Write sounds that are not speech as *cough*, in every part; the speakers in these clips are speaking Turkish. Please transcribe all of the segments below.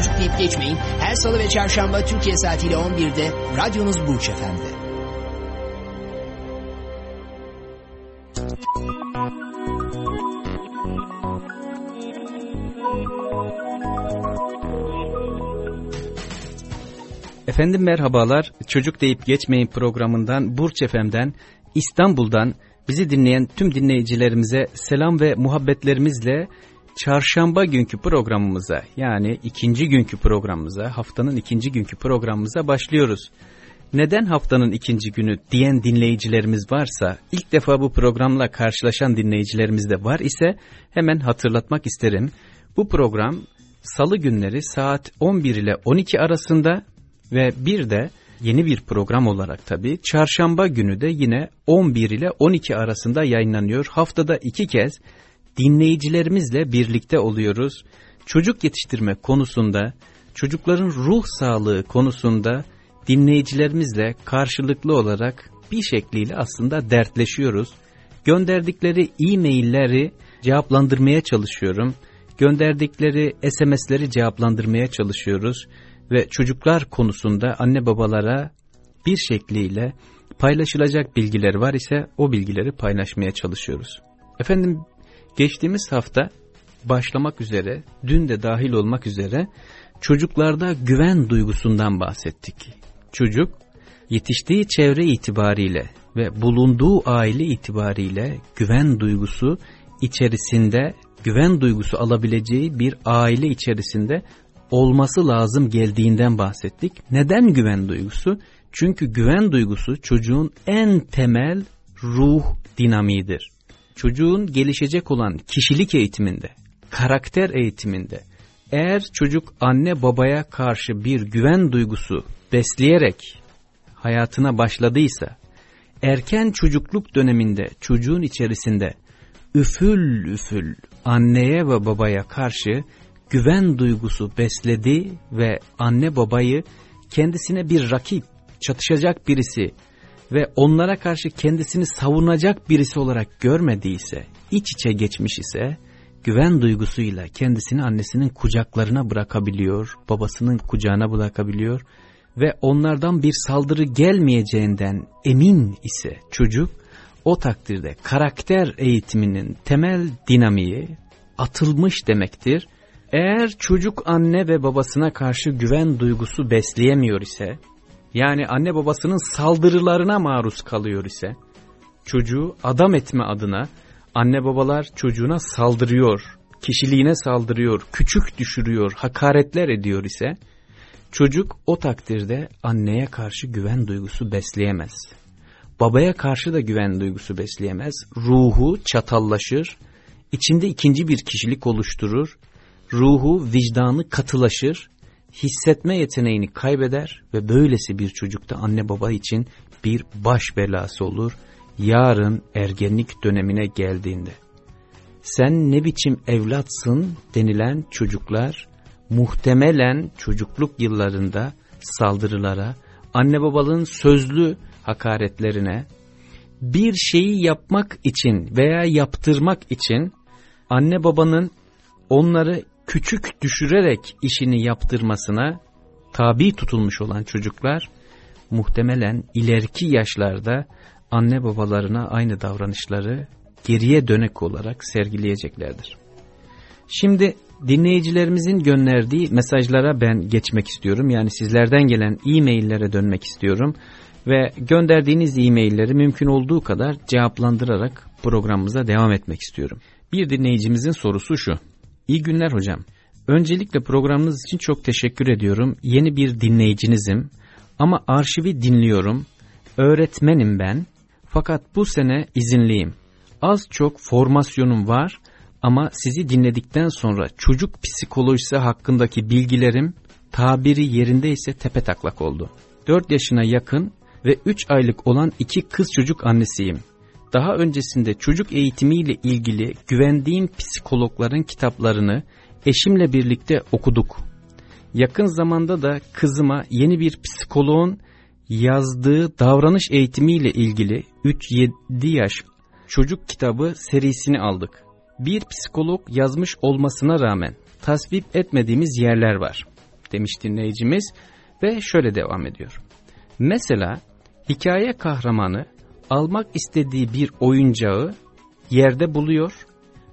Çocuk deyip geçmeyin. Her salı ve çarşamba Türkiye saatiyle 11'de radyonuz Burç Efendi. Efendim merhabalar. Çocuk deyip geçmeyin programından Burç Efem'den İstanbul'dan bizi dinleyen tüm dinleyicilerimize selam ve muhabbetlerimizle çarşamba günkü programımıza yani ikinci günkü programımıza haftanın ikinci günkü programımıza başlıyoruz. Neden haftanın ikinci günü diyen dinleyicilerimiz varsa ilk defa bu programla karşılaşan dinleyicilerimiz de var ise hemen hatırlatmak isterim. Bu program salı günleri saat 11 ile 12 arasında ve bir de yeni bir program olarak tabii çarşamba günü de yine 11 ile 12 arasında yayınlanıyor. Haftada iki kez dinleyicilerimizle birlikte oluyoruz. Çocuk yetiştirme konusunda, çocukların ruh sağlığı konusunda dinleyicilerimizle karşılıklı olarak bir şekliyle aslında dertleşiyoruz. Gönderdikleri e-mailleri cevaplandırmaya çalışıyorum. Gönderdikleri SMS'leri cevaplandırmaya çalışıyoruz ve çocuklar konusunda anne babalara bir şekliyle paylaşılacak bilgiler var ise o bilgileri paylaşmaya çalışıyoruz. Efendim geçtiğimiz hafta başlamak üzere, dün de dahil olmak üzere çocuklarda güven duygusundan bahsettik. Çocuk yetiştiği çevre itibariyle ve bulunduğu aile itibariyle güven duygusu içerisinde, güven duygusu alabileceği bir aile içerisinde olması lazım geldiğinden bahsettik. Neden güven duygusu? Çünkü güven duygusu çocuğun en temel ruh dinamiğidir. Çocuğun gelişecek olan kişilik eğitiminde, karakter eğitiminde eğer çocuk anne babaya karşı bir güven duygusu besleyerek hayatına başladıysa, erken çocukluk döneminde çocuğun içerisinde üfül üfül anneye ve babaya karşı güven duygusu besledi ve anne babayı kendisine bir rakip, çatışacak birisi ve onlara karşı kendisini savunacak birisi olarak görmediyse, iç içe geçmiş ise, güven duygusuyla kendisini annesinin kucaklarına bırakabiliyor, babasının kucağına bırakabiliyor ve onlardan bir saldırı gelmeyeceğinden emin ise çocuk, o takdirde karakter eğitiminin temel dinamiği atılmış demektir. Eğer çocuk anne ve babasına karşı güven duygusu besleyemiyor ise, yani anne babasının saldırılarına maruz kalıyor ise, çocuğu adam etme adına anne babalar çocuğuna saldırıyor, kişiliğine saldırıyor, küçük düşürüyor, hakaretler ediyor ise, çocuk o takdirde anneye karşı güven duygusu besleyemez. Babaya karşı da güven duygusu besleyemez. Ruhu çatallaşır, içinde ikinci bir kişilik oluşturur ruhu, vicdanı katılaşır, hissetme yeteneğini kaybeder ve böylesi bir çocukta anne baba için bir baş belası olur yarın ergenlik dönemine geldiğinde. Sen ne biçim evlatsın denilen çocuklar muhtemelen çocukluk yıllarında saldırılara, anne babalığın sözlü hakaretlerine, bir şeyi yapmak için veya yaptırmak için anne babanın onları küçük düşürerek işini yaptırmasına tabi tutulmuş olan çocuklar muhtemelen ileriki yaşlarda anne babalarına aynı davranışları geriye dönük olarak sergileyeceklerdir. Şimdi dinleyicilerimizin gönderdiği mesajlara ben geçmek istiyorum. Yani sizlerden gelen e-maillere dönmek istiyorum. Ve gönderdiğiniz e-mailleri mümkün olduğu kadar cevaplandırarak programımıza devam etmek istiyorum. Bir dinleyicimizin sorusu şu. İyi günler hocam. Öncelikle programınız için çok teşekkür ediyorum. Yeni bir dinleyicinizim ama arşivi dinliyorum. Öğretmenim ben fakat bu sene izinliyim. Az çok formasyonum var Ama sizi dinledikten sonra çocuk psikolojisi hakkındaki bilgilerim tabiri yerinde ise tepe taklak oldu. 4 yaşına yakın ve 3 aylık olan iki kız çocuk annesiyim. Daha öncesinde çocuk eğitimiyle ilgili güvendiğim psikologların kitaplarını eşimle birlikte okuduk. Yakın zamanda da kızıma yeni bir psikoloğun yazdığı davranış eğitimiyle ilgili 3-7 yaş çocuk kitabı serisini aldık. Bir psikolog yazmış olmasına rağmen tasvip etmediğimiz yerler var demiş dinleyicimiz ve şöyle devam ediyor. Mesela hikaye kahramanı almak istediği bir oyuncağı yerde buluyor,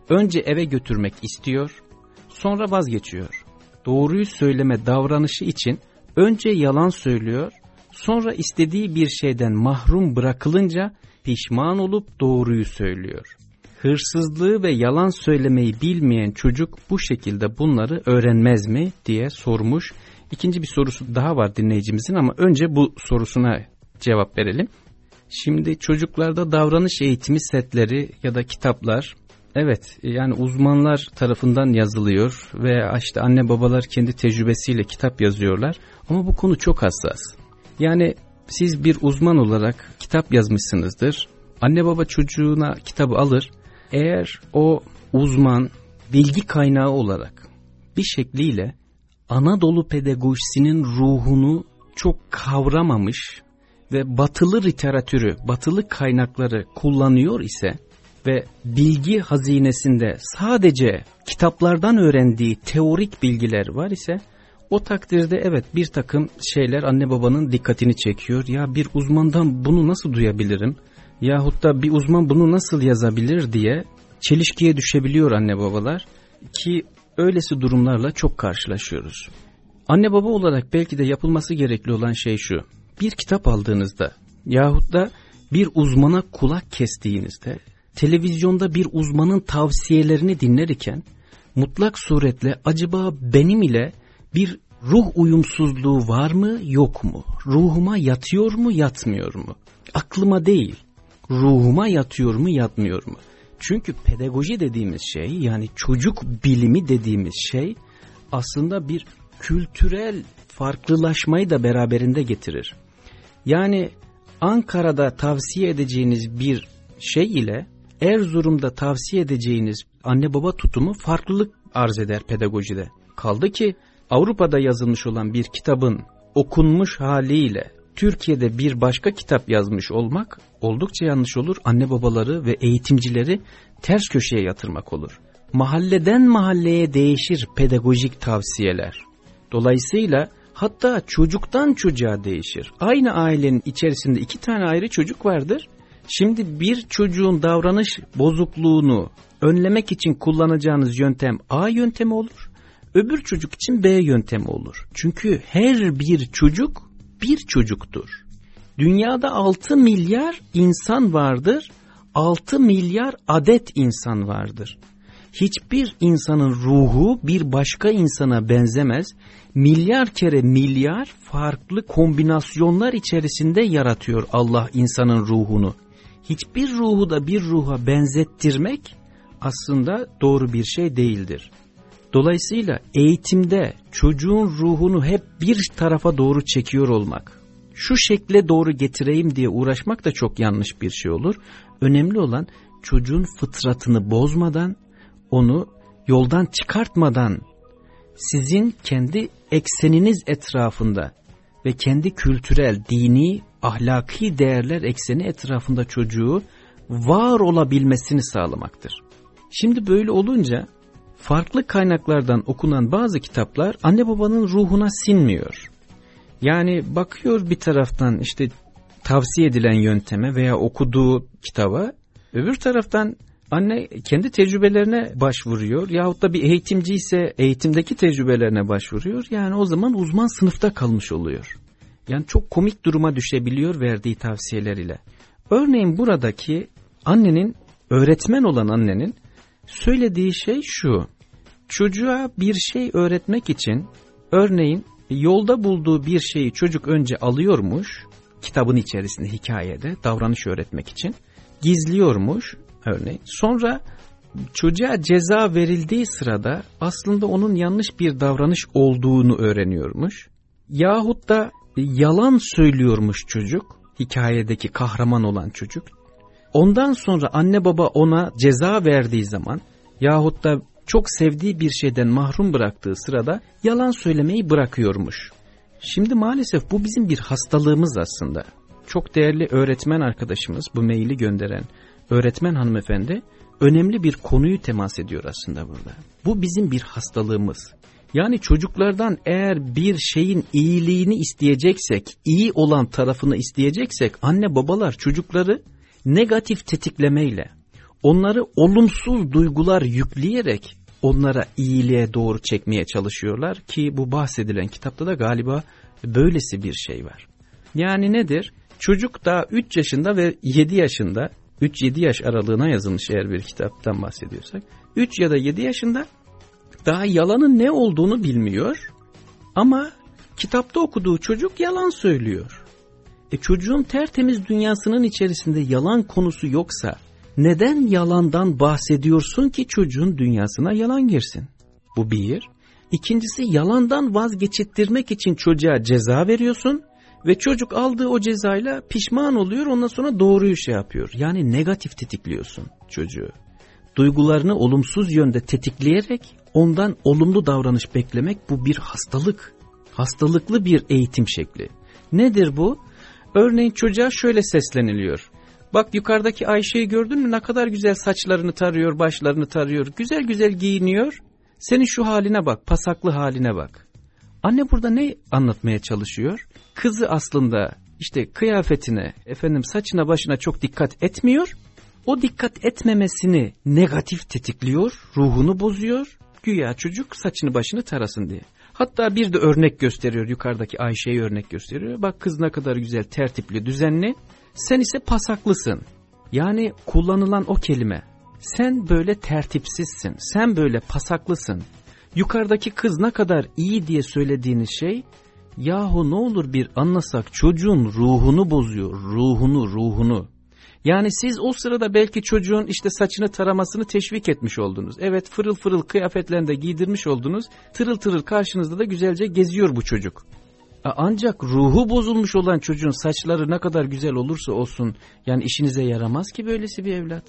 önce eve götürmek istiyor, sonra vazgeçiyor. Doğruyu söyleme davranışı için önce yalan söylüyor, sonra istediği bir şeyden mahrum bırakılınca pişman olup doğruyu söylüyor. Hırsızlığı ve yalan söylemeyi bilmeyen çocuk bu şekilde bunları öğrenmez mi diye sormuş. İkinci bir sorusu daha var dinleyicimizin ama önce bu sorusuna cevap verelim. Şimdi çocuklarda davranış eğitimi setleri ya da kitaplar evet yani uzmanlar tarafından yazılıyor ve işte anne babalar kendi tecrübesiyle kitap yazıyorlar ama bu konu çok hassas. Yani siz bir uzman olarak kitap yazmışsınızdır. Anne baba çocuğuna kitabı alır. Eğer o uzman bilgi kaynağı olarak bir şekliyle Anadolu pedagojisinin ruhunu çok kavramamış ve batılı literatürü, batılı kaynakları kullanıyor ise ve bilgi hazinesinde sadece kitaplardan öğrendiği teorik bilgiler var ise o takdirde evet bir takım şeyler anne babanın dikkatini çekiyor. Ya bir uzmandan bunu nasıl duyabilirim? Yahut da bir uzman bunu nasıl yazabilir diye çelişkiye düşebiliyor anne babalar ki öylesi durumlarla çok karşılaşıyoruz. Anne baba olarak belki de yapılması gerekli olan şey şu. Bir kitap aldığınızda yahut da bir uzmana kulak kestiğinizde televizyonda bir uzmanın tavsiyelerini dinlerken mutlak suretle acaba benim ile bir ruh uyumsuzluğu var mı yok mu? Ruhuma yatıyor mu yatmıyor mu? Aklıma değil ruhuma yatıyor mu yatmıyor mu? Çünkü pedagoji dediğimiz şey yani çocuk bilimi dediğimiz şey aslında bir kültürel farklılaşmayı da beraberinde getirir. Yani Ankara'da tavsiye edeceğiniz bir şey ile Erzurum'da tavsiye edeceğiniz anne baba tutumu farklılık arz eder pedagojide. Kaldı ki Avrupa'da yazılmış olan bir kitabın okunmuş haliyle Türkiye'de bir başka kitap yazmış olmak oldukça yanlış olur. Anne babaları ve eğitimcileri ters köşeye yatırmak olur. Mahalleden mahalleye değişir pedagojik tavsiyeler. Dolayısıyla hatta çocuktan çocuğa değişir. Aynı ailenin içerisinde iki tane ayrı çocuk vardır. Şimdi bir çocuğun davranış bozukluğunu önlemek için kullanacağınız yöntem A yöntemi olur. Öbür çocuk için B yöntemi olur. Çünkü her bir çocuk bir çocuktur. Dünyada 6 milyar insan vardır, 6 milyar adet insan vardır. Hiçbir insanın ruhu bir başka insana benzemez. Milyar kere milyar farklı kombinasyonlar içerisinde yaratıyor Allah insanın ruhunu. Hiçbir ruhu da bir ruha benzettirmek aslında doğru bir şey değildir. Dolayısıyla eğitimde çocuğun ruhunu hep bir tarafa doğru çekiyor olmak, şu şekle doğru getireyim diye uğraşmak da çok yanlış bir şey olur. Önemli olan çocuğun fıtratını bozmadan, onu yoldan çıkartmadan sizin kendi ekseniniz etrafında ve kendi kültürel, dini, ahlaki değerler ekseni etrafında çocuğu var olabilmesini sağlamaktır. Şimdi böyle olunca farklı kaynaklardan okunan bazı kitaplar anne babanın ruhuna sinmiyor. Yani bakıyor bir taraftan işte tavsiye edilen yönteme veya okuduğu kitaba, öbür taraftan anne kendi tecrübelerine başvuruyor yahut da bir eğitimci ise eğitimdeki tecrübelerine başvuruyor. Yani o zaman uzman sınıfta kalmış oluyor. Yani çok komik duruma düşebiliyor verdiği tavsiyeler ile. Örneğin buradaki annenin, öğretmen olan annenin söylediği şey şu. Çocuğa bir şey öğretmek için örneğin yolda bulduğu bir şeyi çocuk önce alıyormuş kitabın içerisinde hikayede davranış öğretmek için gizliyormuş örneğin sonra çocuğa ceza verildiği sırada aslında onun yanlış bir davranış olduğunu öğreniyormuş. Yahut da yalan söylüyormuş çocuk, hikayedeki kahraman olan çocuk. Ondan sonra anne baba ona ceza verdiği zaman yahut da çok sevdiği bir şeyden mahrum bıraktığı sırada yalan söylemeyi bırakıyormuş. Şimdi maalesef bu bizim bir hastalığımız aslında. Çok değerli öğretmen arkadaşımız bu maili gönderen öğretmen hanımefendi önemli bir konuyu temas ediyor aslında burada. Bu bizim bir hastalığımız. Yani çocuklardan eğer bir şeyin iyiliğini isteyeceksek, iyi olan tarafını isteyeceksek anne babalar çocukları negatif tetiklemeyle, onları olumsuz duygular yükleyerek onlara iyiliğe doğru çekmeye çalışıyorlar ki bu bahsedilen kitapta da galiba böylesi bir şey var. Yani nedir? Çocuk da 3 yaşında ve 7 yaşında 3-7 yaş aralığına yazılmış eğer bir kitaptan bahsediyorsak 3 ya da 7 yaşında daha yalanın ne olduğunu bilmiyor ama kitapta okuduğu çocuk yalan söylüyor. E çocuğun tertemiz dünyasının içerisinde yalan konusu yoksa neden yalandan bahsediyorsun ki çocuğun dünyasına yalan girsin? Bu bir. İkincisi yalandan vazgeçittirmek için çocuğa ceza veriyorsun ve çocuk aldığı o cezayla pişman oluyor ondan sonra doğruyu şey yapıyor. Yani negatif tetikliyorsun çocuğu. Duygularını olumsuz yönde tetikleyerek ondan olumlu davranış beklemek bu bir hastalık. Hastalıklı bir eğitim şekli. Nedir bu? Örneğin çocuğa şöyle sesleniliyor. Bak yukarıdaki Ayşe'yi gördün mü ne kadar güzel saçlarını tarıyor, başlarını tarıyor, güzel güzel giyiniyor. Senin şu haline bak, pasaklı haline bak. Anne burada ne anlatmaya çalışıyor? Kızı aslında işte kıyafetine, efendim saçına başına çok dikkat etmiyor. O dikkat etmemesini negatif tetikliyor, ruhunu bozuyor. Güya çocuk saçını başını tarasın diye. Hatta bir de örnek gösteriyor yukarıdaki Ayşe'yi örnek gösteriyor. Bak kız ne kadar güzel tertipli düzenli sen ise pasaklısın. Yani kullanılan o kelime sen böyle tertipsizsin sen böyle pasaklısın. Yukarıdaki kız ne kadar iyi diye söylediğiniz şey yahu ne olur bir anlasak çocuğun ruhunu bozuyor ruhunu ruhunu. Yani siz o sırada belki çocuğun işte saçını taramasını teşvik etmiş oldunuz. Evet fırıl fırıl kıyafetlerinde giydirmiş oldunuz. Tırıl tırıl karşınızda da güzelce geziyor bu çocuk. Ancak ruhu bozulmuş olan çocuğun saçları ne kadar güzel olursa olsun yani işinize yaramaz ki böylesi bir evlat.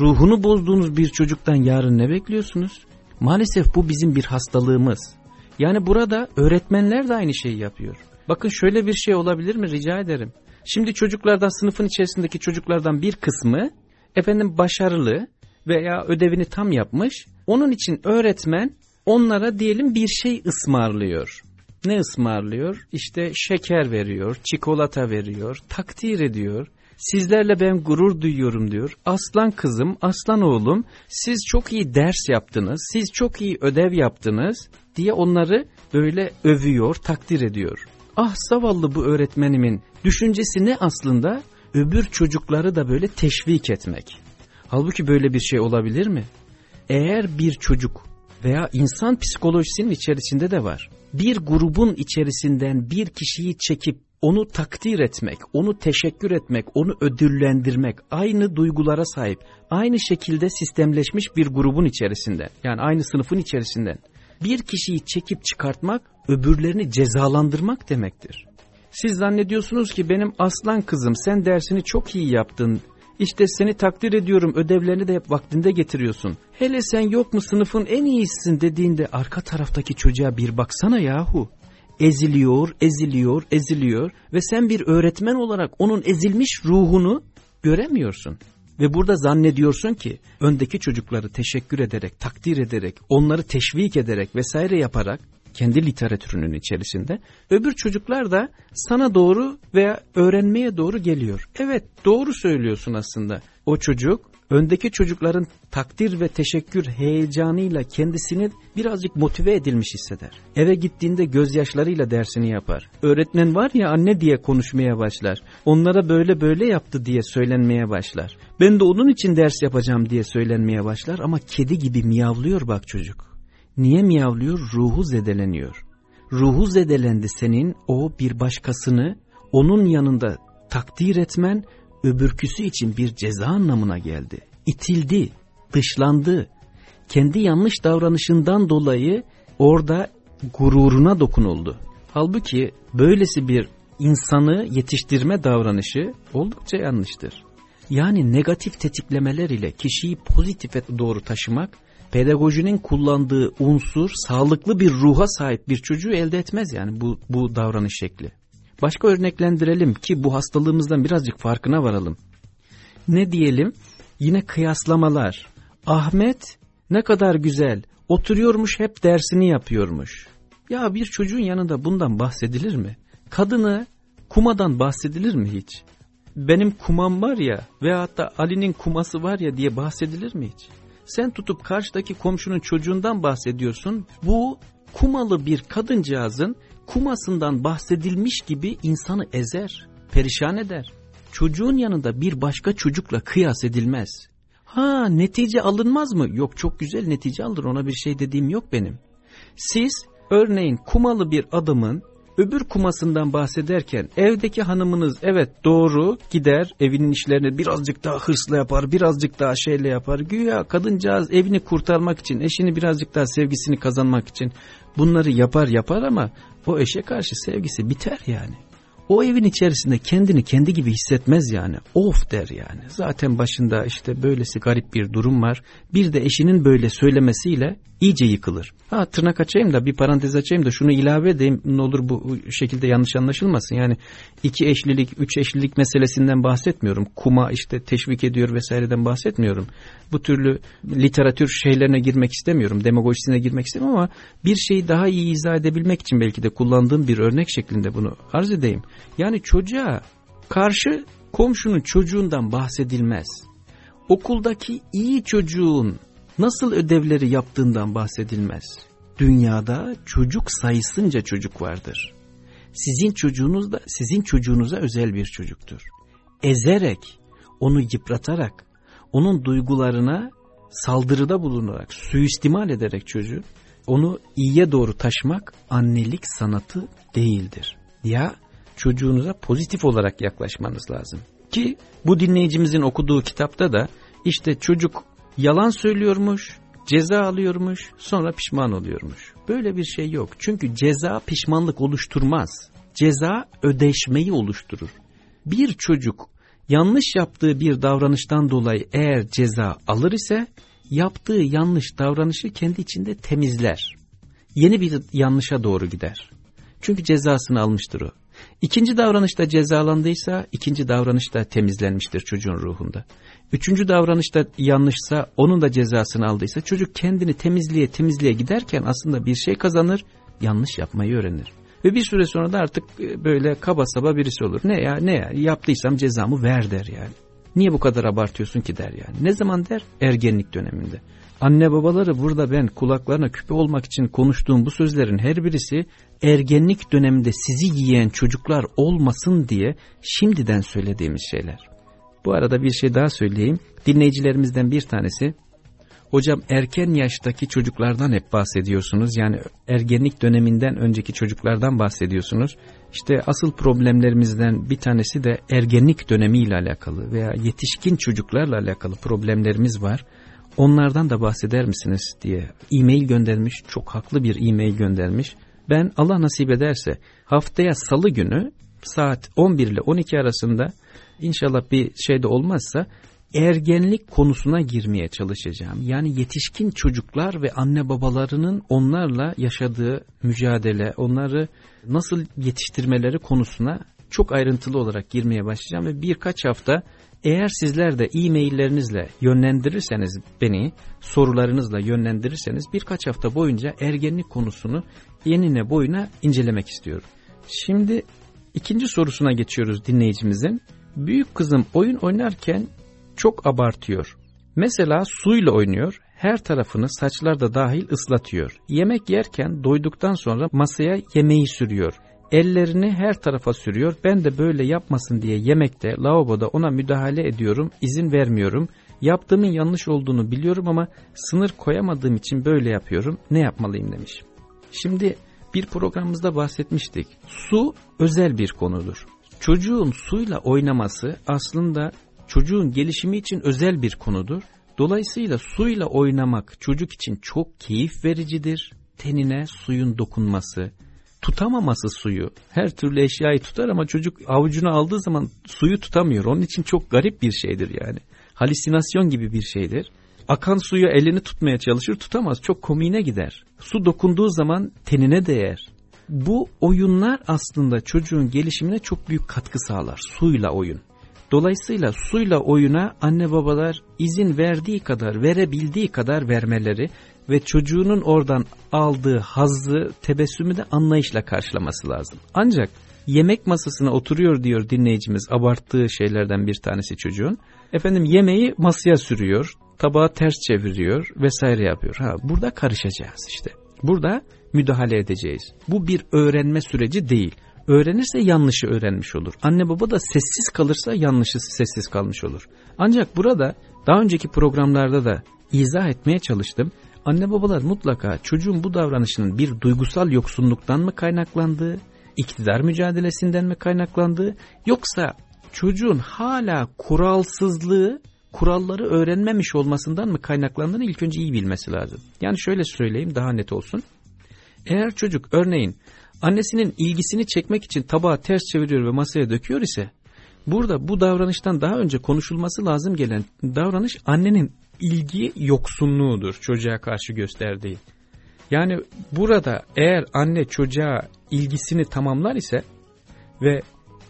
Ruhunu bozduğunuz bir çocuktan yarın ne bekliyorsunuz? Maalesef bu bizim bir hastalığımız. Yani burada öğretmenler de aynı şeyi yapıyor. Bakın şöyle bir şey olabilir mi rica ederim. Şimdi çocuklardan sınıfın içerisindeki çocuklardan bir kısmı efendim başarılı veya ödevini tam yapmış. Onun için öğretmen onlara diyelim bir şey ısmarlıyor. Ne ısmarlıyor? İşte şeker veriyor, çikolata veriyor, takdir ediyor. Sizlerle ben gurur duyuyorum diyor. Aslan kızım, aslan oğlum siz çok iyi ders yaptınız, siz çok iyi ödev yaptınız diye onları böyle övüyor, takdir ediyor. Ah zavallı bu öğretmenimin düşüncesi ne aslında? Öbür çocukları da böyle teşvik etmek. Halbuki böyle bir şey olabilir mi? Eğer bir çocuk veya insan psikolojisinin içerisinde de var. Bir grubun içerisinden bir kişiyi çekip onu takdir etmek, onu teşekkür etmek, onu ödüllendirmek, aynı duygulara sahip, aynı şekilde sistemleşmiş bir grubun içerisinde, yani aynı sınıfın içerisinden bir kişiyi çekip çıkartmak, öbürlerini cezalandırmak demektir. Siz zannediyorsunuz ki benim aslan kızım sen dersini çok iyi yaptın, işte seni takdir ediyorum ödevlerini de hep vaktinde getiriyorsun. Hele sen yok mu sınıfın en iyisisin dediğinde arka taraftaki çocuğa bir baksana yahu. Eziliyor, eziliyor, eziliyor ve sen bir öğretmen olarak onun ezilmiş ruhunu göremiyorsun. Ve burada zannediyorsun ki öndeki çocukları teşekkür ederek, takdir ederek, onları teşvik ederek vesaire yaparak kendi literatürünün içerisinde öbür çocuklar da sana doğru veya öğrenmeye doğru geliyor. Evet doğru söylüyorsun aslında. O çocuk öndeki çocukların takdir ve teşekkür heyecanıyla kendisini birazcık motive edilmiş hisseder. Eve gittiğinde gözyaşlarıyla dersini yapar. Öğretmen var ya anne diye konuşmaya başlar. Onlara böyle böyle yaptı diye söylenmeye başlar. Ben de onun için ders yapacağım diye söylenmeye başlar ama kedi gibi miyavlıyor bak çocuk. Niye miyavlıyor? Ruhu zedeleniyor. Ruhu zedelendi senin o bir başkasını onun yanında takdir etmen öbürküsü için bir ceza anlamına geldi. İtildi. dışlandı. Kendi yanlış davranışından dolayı orada gururuna dokunuldu. Halbuki böylesi bir insanı yetiştirme davranışı oldukça yanlıştır. Yani negatif tetiklemeler ile kişiyi pozitife doğru taşımak, pedagojinin kullandığı unsur sağlıklı bir ruha sahip bir çocuğu elde etmez yani bu, bu davranış şekli. Başka örneklendirelim ki bu hastalığımızdan birazcık farkına varalım. Ne diyelim? Yine kıyaslamalar. Ahmet ne kadar güzel oturuyormuş hep dersini yapıyormuş. Ya bir çocuğun yanında bundan bahsedilir mi? Kadını kumadan bahsedilir mi hiç? Benim kumam var ya veyahut da Ali'nin kuması var ya diye bahsedilir mi hiç? Sen tutup karşıdaki komşunun çocuğundan bahsediyorsun. Bu kumalı bir kadıncağızın kumasından bahsedilmiş gibi insanı ezer, perişan eder. Çocuğun yanında bir başka çocukla kıyas edilmez. Ha netice alınmaz mı? Yok çok güzel netice alır ona bir şey dediğim yok benim. Siz örneğin kumalı bir adamın öbür kumasından bahsederken evdeki hanımınız evet doğru gider evinin işlerini birazcık daha hırsla yapar birazcık daha şeyle yapar güya kadıncağız evini kurtarmak için eşini birazcık daha sevgisini kazanmak için bunları yapar yapar ama o eşe karşı sevgisi biter yani. O evin içerisinde kendini kendi gibi hissetmez yani. Of der yani. Zaten başında işte böylesi garip bir durum var. Bir de eşinin böyle söylemesiyle iyice yıkılır. Ha tırnak açayım da bir parantez açayım da şunu ilave edeyim. Ne olur bu şekilde yanlış anlaşılmasın. Yani iki eşlilik, üç eşlilik meselesinden bahsetmiyorum. Kuma işte teşvik ediyor vesaireden bahsetmiyorum. Bu türlü literatür şeylerine girmek istemiyorum. Demagojisine girmek istemiyorum ama bir şeyi daha iyi izah edebilmek için belki de kullandığım bir örnek şeklinde bunu arz edeyim. Yani çocuğa karşı komşunun çocuğundan bahsedilmez. Okuldaki iyi çocuğun nasıl ödevleri yaptığından bahsedilmez. Dünyada çocuk sayısınca çocuk vardır. Sizin çocuğunuz da sizin çocuğunuza özel bir çocuktur. Ezerek, onu yıpratarak, onun duygularına saldırıda bulunarak, suistimal ederek çocuğu, onu iyiye doğru taşımak annelik sanatı değildir. Ya çocuğunuza pozitif olarak yaklaşmanız lazım. Ki bu dinleyicimizin okuduğu kitapta da işte çocuk yalan söylüyormuş, ceza alıyormuş, sonra pişman oluyormuş. Böyle bir şey yok. Çünkü ceza pişmanlık oluşturmaz. Ceza ödeşmeyi oluşturur. Bir çocuk yanlış yaptığı bir davranıştan dolayı eğer ceza alır ise yaptığı yanlış davranışı kendi içinde temizler. Yeni bir yanlışa doğru gider. Çünkü cezasını almıştır o. İkinci davranışta cezalandıysa ikinci davranışta temizlenmiştir çocuğun ruhunda. Üçüncü davranışta yanlışsa onun da cezasını aldıysa çocuk kendini temizliğe temizliğe giderken aslında bir şey kazanır yanlış yapmayı öğrenir. Ve bir süre sonra da artık e, böyle kaba saba birisi olur. Ne ya ne ya yaptıysam cezamı ver der yani. Niye bu kadar abartıyorsun ki der yani. Ne zaman der? Ergenlik döneminde. Anne babaları burada ben kulaklarına küpe olmak için konuştuğum bu sözlerin her birisi ergenlik döneminde sizi yiyen çocuklar olmasın diye şimdiden söylediğimiz şeyler. Bu arada bir şey daha söyleyeyim. Dinleyicilerimizden bir tanesi Hocam erken yaştaki çocuklardan hep bahsediyorsunuz. Yani ergenlik döneminden önceki çocuklardan bahsediyorsunuz. İşte asıl problemlerimizden bir tanesi de ergenlik dönemiyle alakalı veya yetişkin çocuklarla alakalı problemlerimiz var. Onlardan da bahseder misiniz diye e-mail göndermiş. Çok haklı bir e-mail göndermiş. Ben Allah nasip ederse haftaya salı günü saat 11 ile 12 arasında inşallah bir şey de olmazsa ergenlik konusuna girmeye çalışacağım. Yani yetişkin çocuklar ve anne babalarının onlarla yaşadığı mücadele, onları nasıl yetiştirmeleri konusuna çok ayrıntılı olarak girmeye başlayacağım ve birkaç hafta eğer sizler de e-maillerinizle yönlendirirseniz beni, sorularınızla yönlendirirseniz birkaç hafta boyunca ergenlik konusunu yenine boyuna incelemek istiyorum. Şimdi ikinci sorusuna geçiyoruz dinleyicimizin. Büyük kızım oyun oynarken çok abartıyor. Mesela suyla oynuyor, her tarafını saçlar da dahil ıslatıyor. Yemek yerken doyduktan sonra masaya yemeği sürüyor. Ellerini her tarafa sürüyor. Ben de böyle yapmasın diye yemekte, lavaboda ona müdahale ediyorum, izin vermiyorum. Yaptığımın yanlış olduğunu biliyorum ama sınır koyamadığım için böyle yapıyorum. Ne yapmalıyım demiş. Şimdi bir programımızda bahsetmiştik. Su özel bir konudur. Çocuğun suyla oynaması aslında çocuğun gelişimi için özel bir konudur. Dolayısıyla suyla oynamak çocuk için çok keyif vericidir. Tenine suyun dokunması, tutamaması suyu. Her türlü eşyayı tutar ama çocuk avucuna aldığı zaman suyu tutamıyor. Onun için çok garip bir şeydir yani. Halüsinasyon gibi bir şeydir. Akan suyu elini tutmaya çalışır tutamaz. Çok komiğine gider. Su dokunduğu zaman tenine değer. Bu oyunlar aslında çocuğun gelişimine çok büyük katkı sağlar. Suyla oyun. Dolayısıyla suyla oyuna anne babalar izin verdiği kadar, verebildiği kadar vermeleri ve çocuğunun oradan aldığı hazzı, tebessümü de anlayışla karşılaması lazım. Ancak yemek masasına oturuyor diyor dinleyicimiz abarttığı şeylerden bir tanesi çocuğun. Efendim yemeği masaya sürüyor, tabağı ters çeviriyor vesaire yapıyor. Ha burada karışacağız işte. Burada müdahale edeceğiz. Bu bir öğrenme süreci değil. Öğrenirse yanlışı öğrenmiş olur. Anne baba da sessiz kalırsa yanlışı sessiz kalmış olur. Ancak burada daha önceki programlarda da izah etmeye çalıştım. Anne babalar mutlaka çocuğun bu davranışının bir duygusal yoksunluktan mı kaynaklandığı, iktidar mücadelesinden mi kaynaklandığı, yoksa çocuğun hala kuralsızlığı, kuralları öğrenmemiş olmasından mı kaynaklandığını ilk önce iyi bilmesi lazım. Yani şöyle söyleyeyim daha net olsun. Eğer çocuk örneğin annesinin ilgisini çekmek için tabağı ters çeviriyor ve masaya döküyor ise burada bu davranıştan daha önce konuşulması lazım gelen davranış annenin ilgi yoksunluğudur çocuğa karşı gösterdiği. Yani burada eğer anne çocuğa ilgisini tamamlar ise ve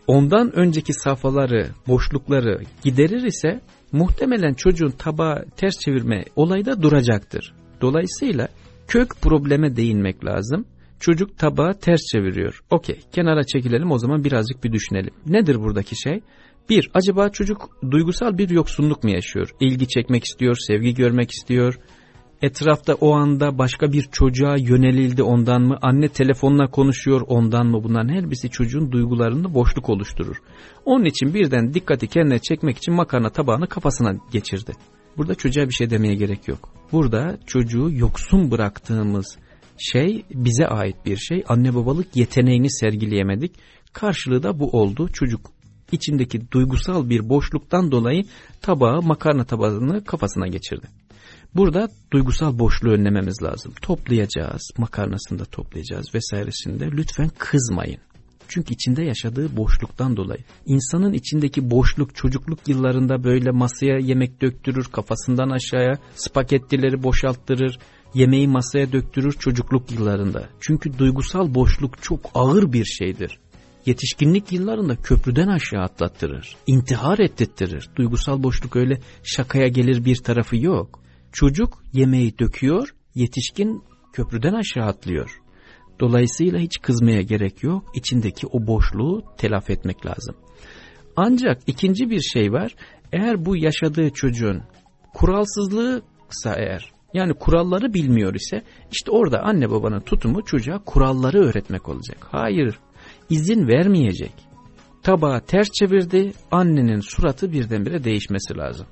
ondan önceki safhaları, boşlukları giderir ise muhtemelen çocuğun tabağı ters çevirme olayı da duracaktır. Dolayısıyla kök probleme değinmek lazım. Çocuk tabağı ters çeviriyor. Okey kenara çekilelim o zaman birazcık bir düşünelim. Nedir buradaki şey? Bir, acaba çocuk duygusal bir yoksunluk mu yaşıyor? İlgi çekmek istiyor, sevgi görmek istiyor. Etrafta o anda başka bir çocuğa yönelildi ondan mı? Anne telefonla konuşuyor ondan mı? Bunların her birisi çocuğun duygularında boşluk oluşturur. Onun için birden dikkati kendine çekmek için makarna tabağını kafasına geçirdi. Burada çocuğa bir şey demeye gerek yok. Burada çocuğu yoksun bıraktığımız şey bize ait bir şey. Anne babalık yeteneğini sergileyemedik. Karşılığı da bu oldu. Çocuk içindeki duygusal bir boşluktan dolayı tabağı makarna tabağını kafasına geçirdi. Burada duygusal boşluğu önlememiz lazım. Toplayacağız, makarnasını da toplayacağız vesairesinde. Lütfen kızmayın. Çünkü içinde yaşadığı boşluktan dolayı. İnsanın içindeki boşluk çocukluk yıllarında böyle masaya yemek döktürür, kafasından aşağıya spagettileri boşalttırır, yemeği masaya döktürür çocukluk yıllarında. Çünkü duygusal boşluk çok ağır bir şeydir. Yetişkinlik yıllarında köprüden aşağı atlattırır, intihar ettirtir. Duygusal boşluk öyle şakaya gelir bir tarafı yok. Çocuk yemeği döküyor, yetişkin köprüden aşağı atlıyor. Dolayısıyla hiç kızmaya gerek yok. İçindeki o boşluğu telafi etmek lazım. Ancak ikinci bir şey var. Eğer bu yaşadığı çocuğun kuralsızlığıysa eğer yani kuralları bilmiyor ise işte orada anne babanın tutumu çocuğa kuralları öğretmek olacak. Hayır izin vermeyecek. Tabağı ters çevirdi annenin suratı birdenbire değişmesi lazım.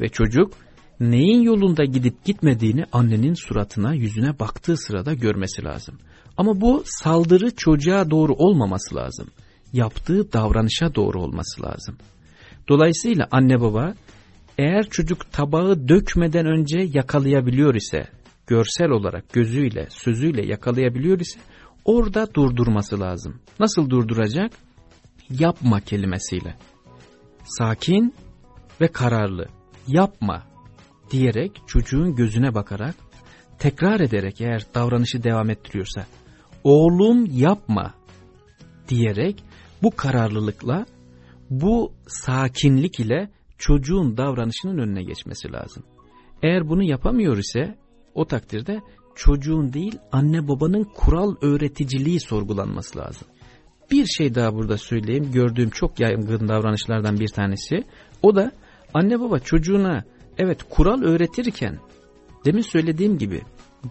Ve çocuk neyin yolunda gidip gitmediğini annenin suratına yüzüne baktığı sırada görmesi lazım. Ama bu saldırı çocuğa doğru olmaması lazım. Yaptığı davranışa doğru olması lazım. Dolayısıyla anne baba eğer çocuk tabağı dökmeden önce yakalayabiliyor ise, görsel olarak gözüyle, sözüyle yakalayabiliyor ise orada durdurması lazım. Nasıl durduracak? Yapma kelimesiyle. Sakin ve kararlı. Yapma diyerek çocuğun gözüne bakarak tekrar ederek eğer davranışı devam ettiriyorsa oğlum yapma diyerek bu kararlılıkla bu sakinlik ile çocuğun davranışının önüne geçmesi lazım. Eğer bunu yapamıyor ise o takdirde çocuğun değil anne babanın kural öğreticiliği sorgulanması lazım. Bir şey daha burada söyleyeyim gördüğüm çok yaygın davranışlardan bir tanesi o da anne baba çocuğuna evet kural öğretirken demin söylediğim gibi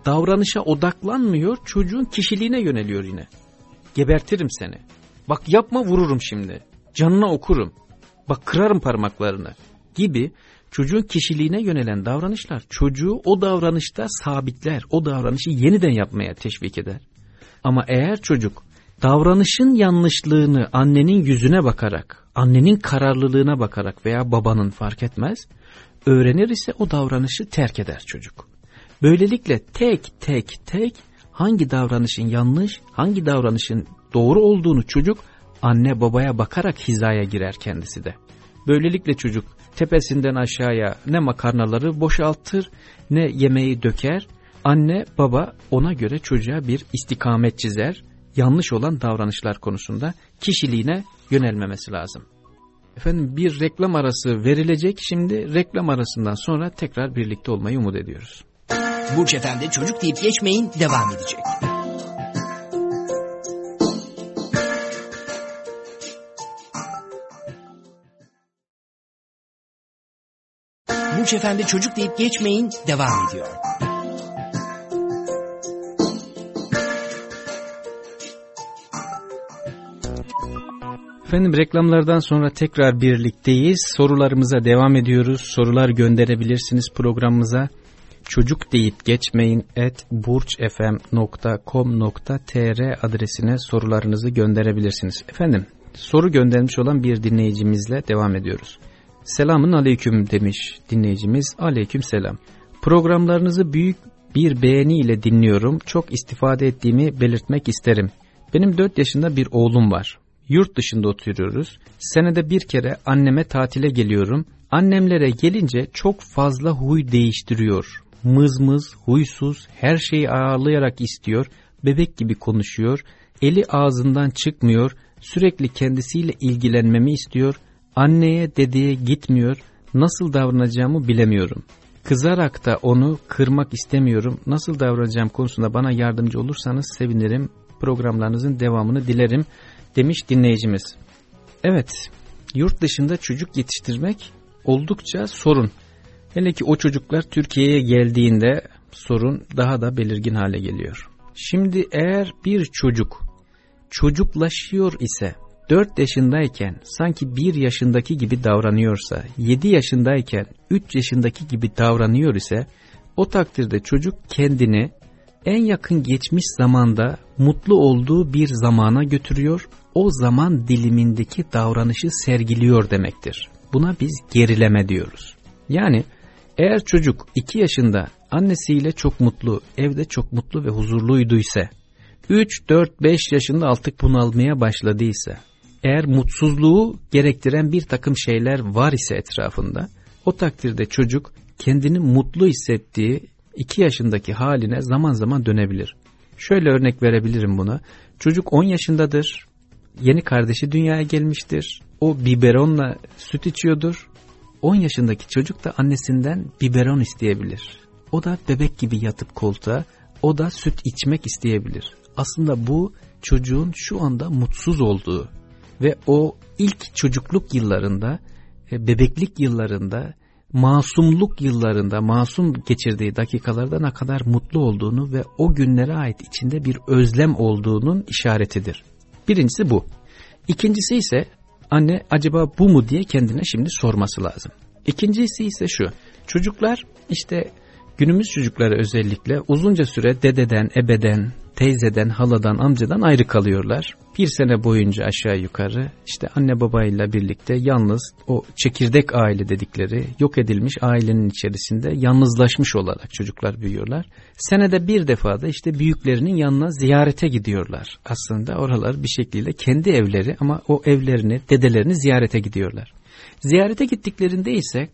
davranışa odaklanmıyor çocuğun kişiliğine yöneliyor yine. Gebertirim seni. Bak yapma vururum şimdi. Canına okurum. Bak kırarım parmaklarını gibi çocuğun kişiliğine yönelen davranışlar çocuğu o davranışta sabitler. O davranışı yeniden yapmaya teşvik eder. Ama eğer çocuk davranışın yanlışlığını annenin yüzüne bakarak, annenin kararlılığına bakarak veya babanın fark etmez, öğrenir ise o davranışı terk eder çocuk. Böylelikle tek tek tek hangi davranışın yanlış, hangi davranışın doğru olduğunu çocuk anne babaya bakarak hizaya girer kendisi de. Böylelikle çocuk tepesinden aşağıya ne makarnaları boşaltır ne yemeği döker. Anne baba ona göre çocuğa bir istikamet çizer. Yanlış olan davranışlar konusunda kişiliğine yönelmemesi lazım. Efendim bir reklam arası verilecek. Şimdi reklam arasından sonra tekrar birlikte olmayı umut ediyoruz. Burç Efendi çocuk deyip geçmeyin devam edecek. Burç Efendi çocuk deyip geçmeyin devam ediyor. Efendim reklamlardan sonra tekrar birlikteyiz. Sorularımıza devam ediyoruz. Sorular gönderebilirsiniz programımıza. Çocuk deyip geçmeyin et burçfm.com.tr adresine sorularınızı gönderebilirsiniz. Efendim soru göndermiş olan bir dinleyicimizle devam ediyoruz. Selamun aleyküm demiş dinleyicimiz. Aleyküm selam. Programlarınızı büyük bir beğeni ile dinliyorum. Çok istifade ettiğimi belirtmek isterim. Benim 4 yaşında bir oğlum var. Yurt dışında oturuyoruz. Senede bir kere anneme tatile geliyorum. Annemlere gelince çok fazla huy değiştiriyor. Mızmız, huysuz, her şeyi ağırlayarak istiyor. Bebek gibi konuşuyor. Eli ağzından çıkmıyor. Sürekli kendisiyle ilgilenmemi istiyor. Anneye, dedeye gitmiyor. Nasıl davranacağımı bilemiyorum. Kızarak da onu kırmak istemiyorum. Nasıl davranacağım konusunda bana yardımcı olursanız sevinirim. Programlarınızın devamını dilerim demiş dinleyicimiz. Evet, yurt dışında çocuk yetiştirmek oldukça sorun. Hele ki o çocuklar Türkiye'ye geldiğinde sorun daha da belirgin hale geliyor. Şimdi eğer bir çocuk çocuklaşıyor ise 4 yaşındayken sanki 1 yaşındaki gibi davranıyorsa, 7 yaşındayken 3 yaşındaki gibi davranıyor ise o takdirde çocuk kendini en yakın geçmiş zamanda mutlu olduğu bir zamana götürüyor, o zaman dilimindeki davranışı sergiliyor demektir. Buna biz gerileme diyoruz. Yani eğer çocuk 2 yaşında annesiyle çok mutlu, evde çok mutlu ve huzurluyduysa, 3, 4, 5 yaşında artık bunalmaya başladıysa, eğer mutsuzluğu gerektiren bir takım şeyler var ise etrafında, o takdirde çocuk kendini mutlu hissettiği 2 yaşındaki haline zaman zaman dönebilir. Şöyle örnek verebilirim buna. Çocuk 10 yaşındadır, yeni kardeşi dünyaya gelmiştir, o biberonla süt içiyordur. 10 yaşındaki çocuk da annesinden biberon isteyebilir. O da bebek gibi yatıp koltuğa, o da süt içmek isteyebilir. Aslında bu çocuğun şu anda mutsuz olduğu ve o ilk çocukluk yıllarında, e, bebeklik yıllarında, masumluk yıllarında, masum geçirdiği dakikalarda ne kadar mutlu olduğunu ve o günlere ait içinde bir özlem olduğunun işaretidir. Birincisi bu. İkincisi ise anne acaba bu mu diye kendine şimdi sorması lazım. İkincisi ise şu. Çocuklar işte günümüz çocukları özellikle uzunca süre dededen, ebeden, teyzeden, haladan, amcadan ayrı kalıyorlar. Bir sene boyunca aşağı yukarı işte anne babayla birlikte yalnız o çekirdek aile dedikleri yok edilmiş ailenin içerisinde yalnızlaşmış olarak çocuklar büyüyorlar. Senede bir defa da işte büyüklerinin yanına ziyarete gidiyorlar. Aslında oralar bir şekilde kendi evleri ama o evlerini, dedelerini ziyarete gidiyorlar. Ziyarete gittiklerinde ise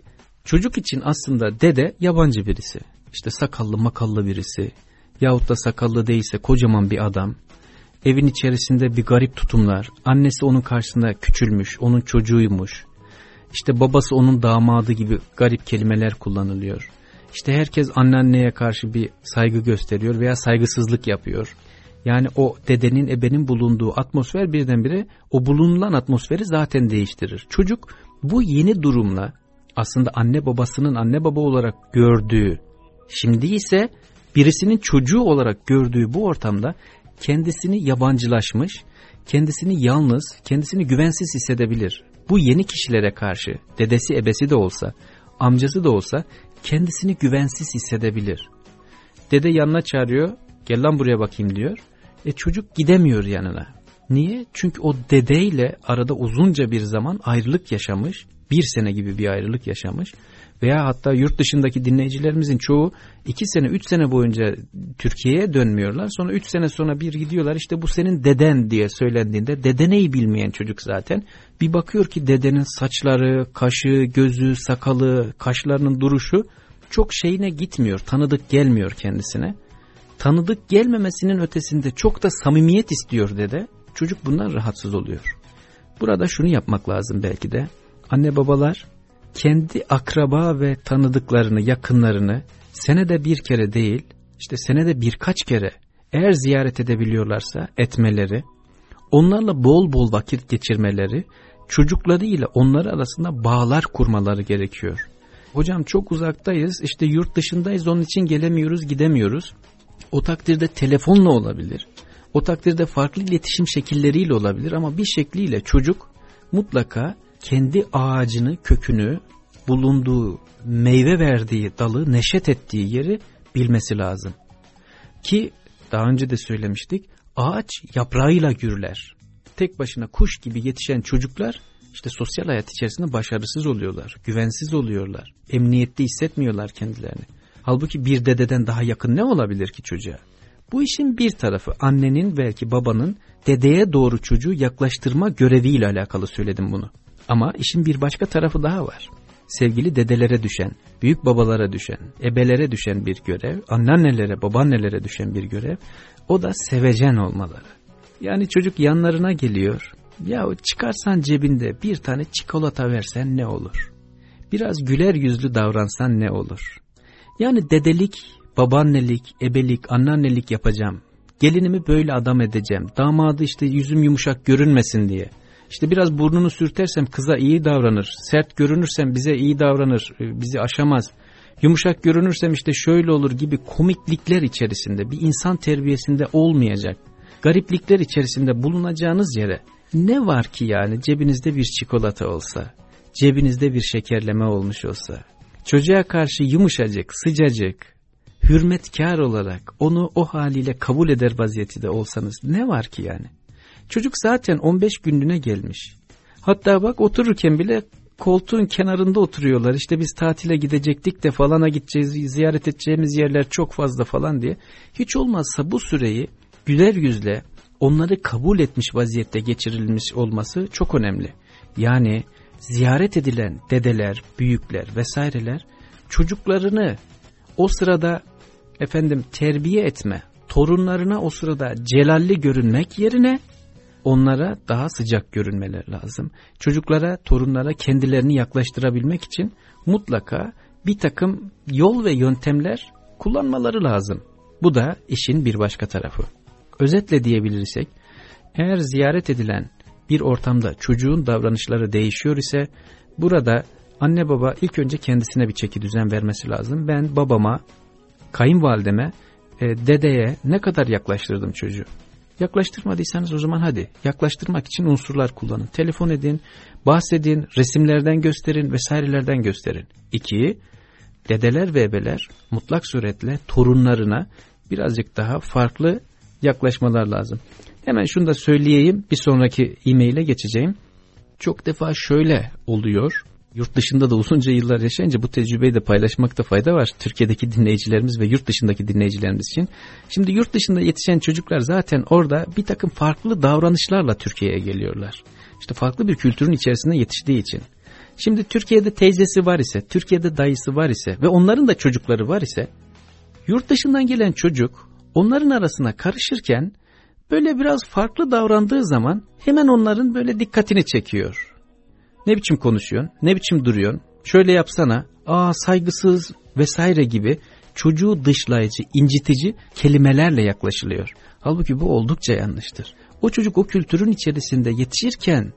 çocuk için aslında dede yabancı birisi. İşte sakallı makallı birisi, yahut da sakallı değilse kocaman bir adam, evin içerisinde bir garip tutumlar, annesi onun karşısında küçülmüş, onun çocuğuymuş, işte babası onun damadı gibi garip kelimeler kullanılıyor. İşte herkes anneanneye karşı bir saygı gösteriyor veya saygısızlık yapıyor. Yani o dedenin, ebenin bulunduğu atmosfer birdenbire o bulunulan atmosferi zaten değiştirir. Çocuk bu yeni durumla aslında anne babasının anne baba olarak gördüğü, şimdi ise birisinin çocuğu olarak gördüğü bu ortamda kendisini yabancılaşmış, kendisini yalnız, kendisini güvensiz hissedebilir. Bu yeni kişilere karşı dedesi ebesi de olsa, amcası da olsa kendisini güvensiz hissedebilir. Dede yanına çağırıyor, gel lan buraya bakayım diyor. E çocuk gidemiyor yanına. Niye? Çünkü o dedeyle arada uzunca bir zaman ayrılık yaşamış, bir sene gibi bir ayrılık yaşamış veya hatta yurt dışındaki dinleyicilerimizin çoğu iki sene, üç sene boyunca Türkiye'ye dönmüyorlar. Sonra üç sene sonra bir gidiyorlar işte bu senin deden diye söylendiğinde dedeneyi bilmeyen çocuk zaten. Bir bakıyor ki dedenin saçları, kaşı, gözü, sakalı, kaşlarının duruşu çok şeyine gitmiyor, tanıdık gelmiyor kendisine. Tanıdık gelmemesinin ötesinde çok da samimiyet istiyor dede. Çocuk bundan rahatsız oluyor. Burada şunu yapmak lazım belki de. Anne babalar kendi akraba ve tanıdıklarını, yakınlarını senede bir kere değil, işte senede birkaç kere eğer ziyaret edebiliyorlarsa etmeleri, onlarla bol bol vakit geçirmeleri, çocuklarıyla onlar arasında bağlar kurmaları gerekiyor. Hocam çok uzaktayız, işte yurt dışındayız onun için gelemiyoruz, gidemiyoruz. O takdirde telefonla olabilir. O takdirde farklı iletişim şekilleriyle olabilir ama bir şekliyle çocuk mutlaka kendi ağacını, kökünü, bulunduğu, meyve verdiği dalı, neşet ettiği yeri bilmesi lazım. Ki daha önce de söylemiştik, ağaç yaprağıyla gürler. Tek başına kuş gibi yetişen çocuklar işte sosyal hayat içerisinde başarısız oluyorlar, güvensiz oluyorlar, emniyette hissetmiyorlar kendilerini. Halbuki bir dededen daha yakın ne olabilir ki çocuğa? Bu işin bir tarafı annenin belki babanın dedeye doğru çocuğu yaklaştırma göreviyle alakalı söyledim bunu. Ama işin bir başka tarafı daha var. Sevgili dedelere düşen, büyük babalara düşen, ebelere düşen bir görev, anneannelere, babaannelere düşen bir görev, o da sevecen olmaları. Yani çocuk yanlarına geliyor, ya çıkarsan cebinde bir tane çikolata versen ne olur? Biraz güler yüzlü davransan ne olur? Yani dedelik, babaannelik, ebelik, anneannelik yapacağım. Gelinimi böyle adam edeceğim. Damadı işte yüzüm yumuşak görünmesin diye. İşte biraz burnunu sürtersem kıza iyi davranır. Sert görünürsem bize iyi davranır. E, bizi aşamaz. Yumuşak görünürsem işte şöyle olur gibi komiklikler içerisinde bir insan terbiyesinde olmayacak. Gariplikler içerisinde bulunacağınız yere ne var ki yani cebinizde bir çikolata olsa, cebinizde bir şekerleme olmuş olsa, çocuğa karşı yumuşacık, sıcacık, hürmetkar olarak onu o haliyle kabul eder vaziyeti olsanız ne var ki yani? Çocuk zaten 15 günlüğüne gelmiş. Hatta bak otururken bile koltuğun kenarında oturuyorlar. İşte biz tatile gidecektik de falana gideceğiz, ziyaret edeceğimiz yerler çok fazla falan diye. Hiç olmazsa bu süreyi güler yüzle onları kabul etmiş vaziyette geçirilmiş olması çok önemli. Yani ziyaret edilen dedeler, büyükler vesaireler çocuklarını o sırada efendim terbiye etme, torunlarına o sırada celalli görünmek yerine onlara daha sıcak görünmeler lazım. Çocuklara, torunlara kendilerini yaklaştırabilmek için mutlaka bir takım yol ve yöntemler kullanmaları lazım. Bu da işin bir başka tarafı. Özetle diyebilirsek, eğer ziyaret edilen bir ortamda çocuğun davranışları değişiyor ise burada anne baba ilk önce kendisine bir çeki düzen vermesi lazım. Ben babama, kayınvalideme, e, dedeye ne kadar yaklaştırdım çocuğu? Yaklaştırmadıysanız o zaman hadi yaklaştırmak için unsurlar kullanın. Telefon edin, bahsedin, resimlerden gösterin vesairelerden gösterin. İki, dedeler ve ebeler mutlak suretle torunlarına birazcık daha farklı yaklaşmalar lazım. Hemen şunu da söyleyeyim bir sonraki e-maile geçeceğim. Çok defa şöyle oluyor yurt dışında da uzunca yıllar yaşayınca bu tecrübeyi de paylaşmakta fayda var. Türkiye'deki dinleyicilerimiz ve yurt dışındaki dinleyicilerimiz için. Şimdi yurt dışında yetişen çocuklar zaten orada bir takım farklı davranışlarla Türkiye'ye geliyorlar. İşte farklı bir kültürün içerisinde yetiştiği için. Şimdi Türkiye'de teyzesi var ise, Türkiye'de dayısı var ise ve onların da çocukları var ise, yurt dışından gelen çocuk onların arasına karışırken böyle biraz farklı davrandığı zaman hemen onların böyle dikkatini çekiyor. Ne biçim konuşuyorsun? Ne biçim duruyorsun? Şöyle yapsana. Aa saygısız vesaire gibi çocuğu dışlayıcı, incitici kelimelerle yaklaşılıyor. Halbuki bu oldukça yanlıştır. O çocuk o kültürün içerisinde yetişirken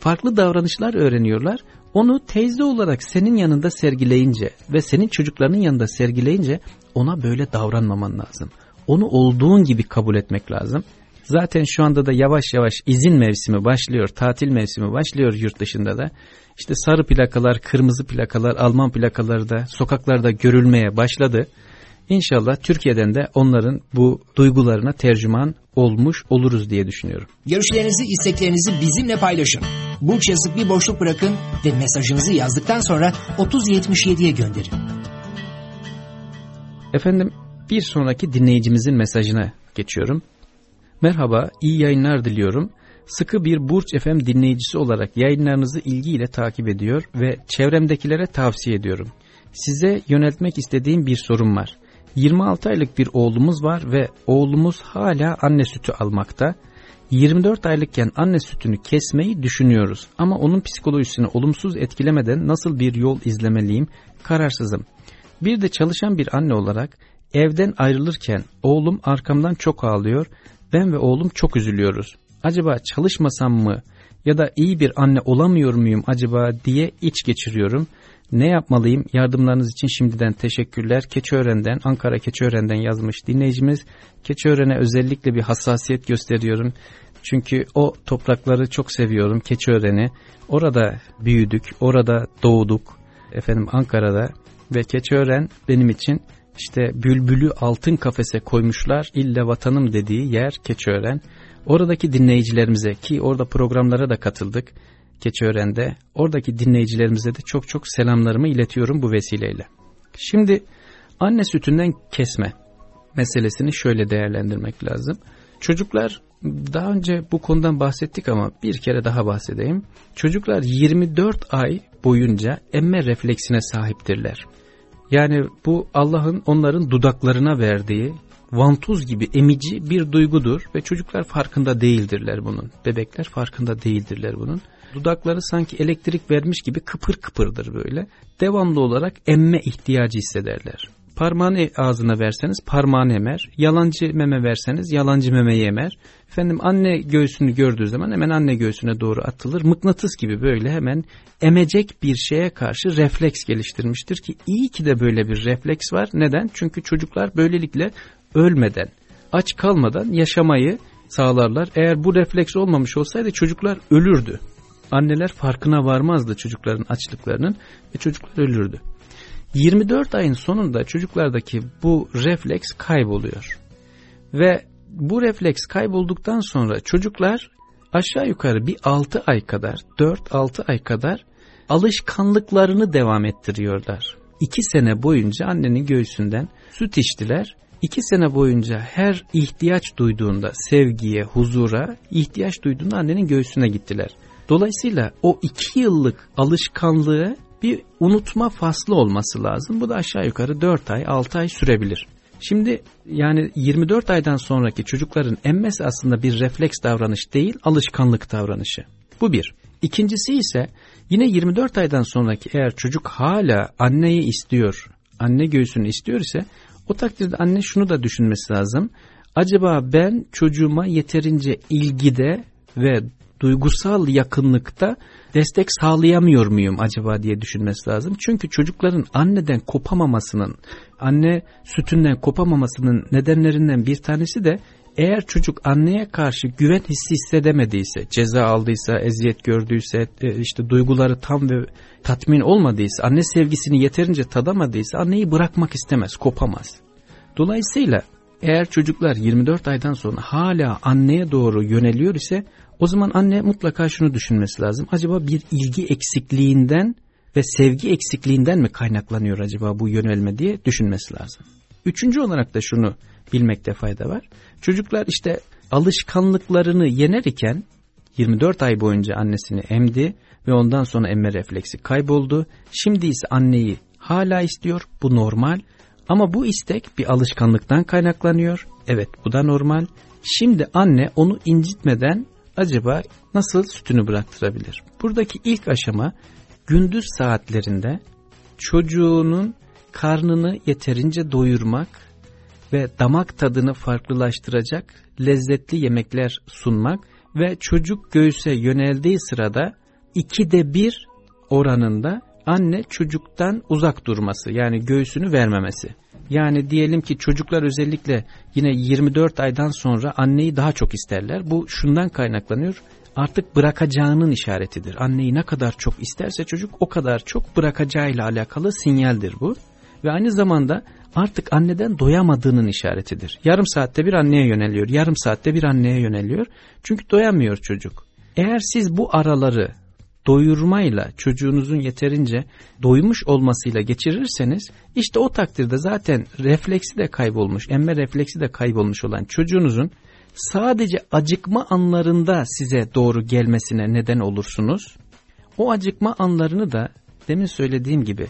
farklı davranışlar öğreniyorlar. Onu teyze olarak senin yanında sergileyince ve senin çocuklarının yanında sergileyince ona böyle davranmaman lazım. Onu olduğun gibi kabul etmek lazım. Zaten şu anda da yavaş yavaş izin mevsimi başlıyor, tatil mevsimi başlıyor yurt dışında da. İşte sarı plakalar, kırmızı plakalar, Alman plakaları da sokaklarda görülmeye başladı. İnşallah Türkiye'den de onların bu duygularına tercüman olmuş oluruz diye düşünüyorum. Görüşlerinizi, isteklerinizi bizimle paylaşın. Burç yazıp bir boşluk bırakın ve mesajınızı yazdıktan sonra 3077'ye gönderin. Efendim bir sonraki dinleyicimizin mesajına geçiyorum. Merhaba, iyi yayınlar diliyorum. Sıkı bir Burç FM dinleyicisi olarak yayınlarınızı ilgiyle takip ediyor ve çevremdekilere tavsiye ediyorum. Size yöneltmek istediğim bir sorum var. 26 aylık bir oğlumuz var ve oğlumuz hala anne sütü almakta. 24 aylıkken anne sütünü kesmeyi düşünüyoruz ama onun psikolojisini olumsuz etkilemeden nasıl bir yol izlemeliyim kararsızım. Bir de çalışan bir anne olarak evden ayrılırken oğlum arkamdan çok ağlıyor, ben ve oğlum çok üzülüyoruz. Acaba çalışmasam mı ya da iyi bir anne olamıyor muyum acaba diye iç geçiriyorum. Ne yapmalıyım? Yardımlarınız için şimdiden teşekkürler. Keçiören'den, Ankara Keçiören'den yazmış dinleyicimiz. Keçiören'e özellikle bir hassasiyet gösteriyorum. Çünkü o toprakları çok seviyorum, Keçiören'i. Orada büyüdük, orada doğduk. Efendim Ankara'da ve Keçiören benim için işte bülbülü altın kafese koymuşlar ille vatanım dediği yer Keçiören. Oradaki dinleyicilerimize ki orada programlara da katıldık Keçiören'de oradaki dinleyicilerimize de çok çok selamlarımı iletiyorum bu vesileyle. Şimdi anne sütünden kesme meselesini şöyle değerlendirmek lazım. Çocuklar daha önce bu konudan bahsettik ama bir kere daha bahsedeyim. Çocuklar 24 ay boyunca emme refleksine sahiptirler. Yani bu Allah'ın onların dudaklarına verdiği vantuz gibi emici bir duygudur ve çocuklar farkında değildirler bunun. Bebekler farkında değildirler bunun. Dudakları sanki elektrik vermiş gibi kıpır kıpırdır böyle. Devamlı olarak emme ihtiyacı hissederler. Parmağını ağzına verseniz parmağını emer. Yalancı meme verseniz yalancı memeyi emer. Efendim anne göğsünü gördüğü zaman hemen anne göğsüne doğru atılır. Mıknatıs gibi böyle hemen emecek bir şeye karşı refleks geliştirmiştir ki iyi ki de böyle bir refleks var. Neden? Çünkü çocuklar böylelikle ölmeden, aç kalmadan yaşamayı sağlarlar. Eğer bu refleks olmamış olsaydı çocuklar ölürdü. Anneler farkına varmazdı çocukların açlıklarının ve çocuklar ölürdü. 24 ayın sonunda çocuklardaki bu refleks kayboluyor. Ve bu refleks kaybolduktan sonra çocuklar aşağı yukarı bir 6 ay kadar, 4-6 ay kadar alışkanlıklarını devam ettiriyorlar. 2 sene boyunca annenin göğsünden süt içtiler. 2 sene boyunca her ihtiyaç duyduğunda sevgiye, huzura ihtiyaç duyduğunda annenin göğsüne gittiler. Dolayısıyla o 2 yıllık alışkanlığı bir unutma faslı olması lazım. Bu da aşağı yukarı 4 ay 6 ay sürebilir. Şimdi yani 24 aydan sonraki çocukların emmesi aslında bir refleks davranış değil alışkanlık davranışı. Bu bir. İkincisi ise yine 24 aydan sonraki eğer çocuk hala anneyi istiyor, anne göğsünü istiyor ise o takdirde anne şunu da düşünmesi lazım. Acaba ben çocuğuma yeterince ilgide ve duygusal yakınlıkta destek sağlayamıyor muyum acaba diye düşünmesi lazım. Çünkü çocukların anneden kopamamasının, anne sütünden kopamamasının nedenlerinden bir tanesi de eğer çocuk anneye karşı güven hissi hissedemediyse, ceza aldıysa, eziyet gördüyse, e, işte duyguları tam ve tatmin olmadıysa, anne sevgisini yeterince tadamadıysa anneyi bırakmak istemez, kopamaz. Dolayısıyla eğer çocuklar 24 aydan sonra hala anneye doğru yöneliyor ise o zaman anne mutlaka şunu düşünmesi lazım. Acaba bir ilgi eksikliğinden ve sevgi eksikliğinden mi kaynaklanıyor acaba bu yönelme diye düşünmesi lazım. Üçüncü olarak da şunu bilmekte fayda var. Çocuklar işte alışkanlıklarını yener iken 24 ay boyunca annesini emdi ve ondan sonra emme refleksi kayboldu. Şimdi ise anneyi hala istiyor. Bu normal. Ama bu istek bir alışkanlıktan kaynaklanıyor. Evet bu da normal. Şimdi anne onu incitmeden acaba nasıl sütünü bıraktırabilir? Buradaki ilk aşama gündüz saatlerinde çocuğunun karnını yeterince doyurmak ve damak tadını farklılaştıracak lezzetli yemekler sunmak ve çocuk göğüse yöneldiği sırada ikide bir oranında anne çocuktan uzak durması yani göğsünü vermemesi. Yani diyelim ki çocuklar özellikle yine 24 aydan sonra anneyi daha çok isterler. Bu şundan kaynaklanıyor. Artık bırakacağının işaretidir. Anneyi ne kadar çok isterse çocuk o kadar çok bırakacağıyla alakalı sinyaldir bu. Ve aynı zamanda artık anneden doyamadığının işaretidir. Yarım saatte bir anneye yöneliyor, yarım saatte bir anneye yöneliyor. Çünkü doyamıyor çocuk. Eğer siz bu araları doyurmayla çocuğunuzun yeterince doymuş olmasıyla geçirirseniz işte o takdirde zaten refleksi de kaybolmuş, emme refleksi de kaybolmuş olan çocuğunuzun sadece acıkma anlarında size doğru gelmesine neden olursunuz. O acıkma anlarını da demin söylediğim gibi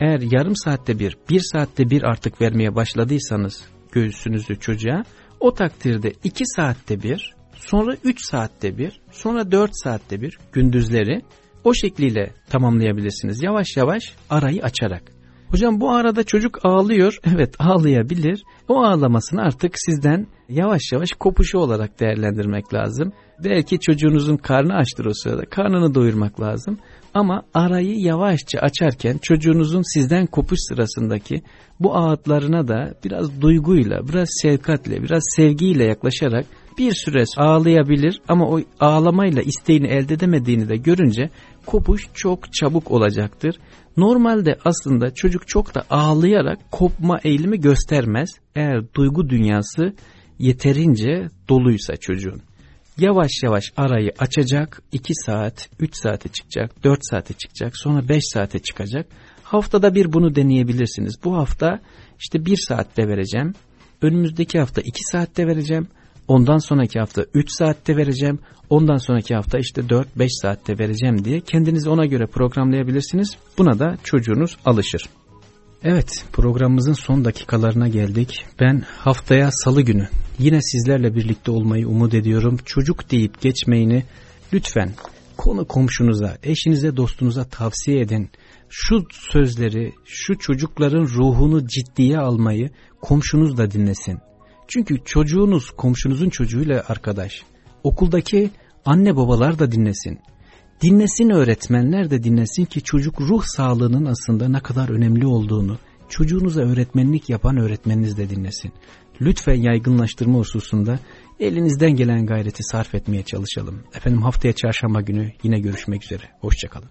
eğer yarım saatte bir, bir saatte bir artık vermeye başladıysanız göğsünüzü çocuğa o takdirde iki saatte bir, sonra üç saatte bir, sonra dört saatte bir gündüzleri o şekliyle tamamlayabilirsiniz. Yavaş yavaş arayı açarak. Hocam bu arada çocuk ağlıyor. *laughs* Evet ağlayabilir. O ağlamasını artık sizden yavaş yavaş kopuşu olarak değerlendirmek lazım. Belki çocuğunuzun karnı açtır o sırada. Karnını doyurmak lazım. Ama arayı yavaşça açarken çocuğunuzun sizden kopuş sırasındaki bu ağıtlarına da biraz duyguyla, biraz şefkatle, biraz sevgiyle yaklaşarak bir süre ağlayabilir ama o ağlamayla isteğini elde edemediğini de görünce kopuş çok çabuk olacaktır. Normalde aslında çocuk çok da ağlayarak kopma eğilimi göstermez eğer duygu dünyası yeterince doluysa çocuğun. Yavaş yavaş arayı açacak 2 saat 3 saate çıkacak 4 saate çıkacak sonra 5 saate çıkacak. Haftada bir bunu deneyebilirsiniz. Bu hafta işte 1 saatte vereceğim. Önümüzdeki hafta 2 saatte vereceğim. Ondan sonraki hafta 3 saatte vereceğim. Ondan sonraki hafta işte 4-5 saatte vereceğim diye kendinizi ona göre programlayabilirsiniz. Buna da çocuğunuz alışır. Evet programımızın son dakikalarına geldik. Ben haftaya salı günü yine sizlerle birlikte olmayı umut ediyorum. Çocuk deyip geçmeyini lütfen konu komşunuza, eşinize, dostunuza tavsiye edin. Şu sözleri, şu çocukların ruhunu ciddiye almayı komşunuz da dinlesin. Çünkü çocuğunuz komşunuzun çocuğuyla arkadaş. Okuldaki anne babalar da dinlesin. Dinlesin öğretmenler de dinlesin ki çocuk ruh sağlığının aslında ne kadar önemli olduğunu çocuğunuza öğretmenlik yapan öğretmeniniz de dinlesin. Lütfen yaygınlaştırma hususunda elinizden gelen gayreti sarf etmeye çalışalım. Efendim haftaya çarşamba günü yine görüşmek üzere. Hoşçakalın.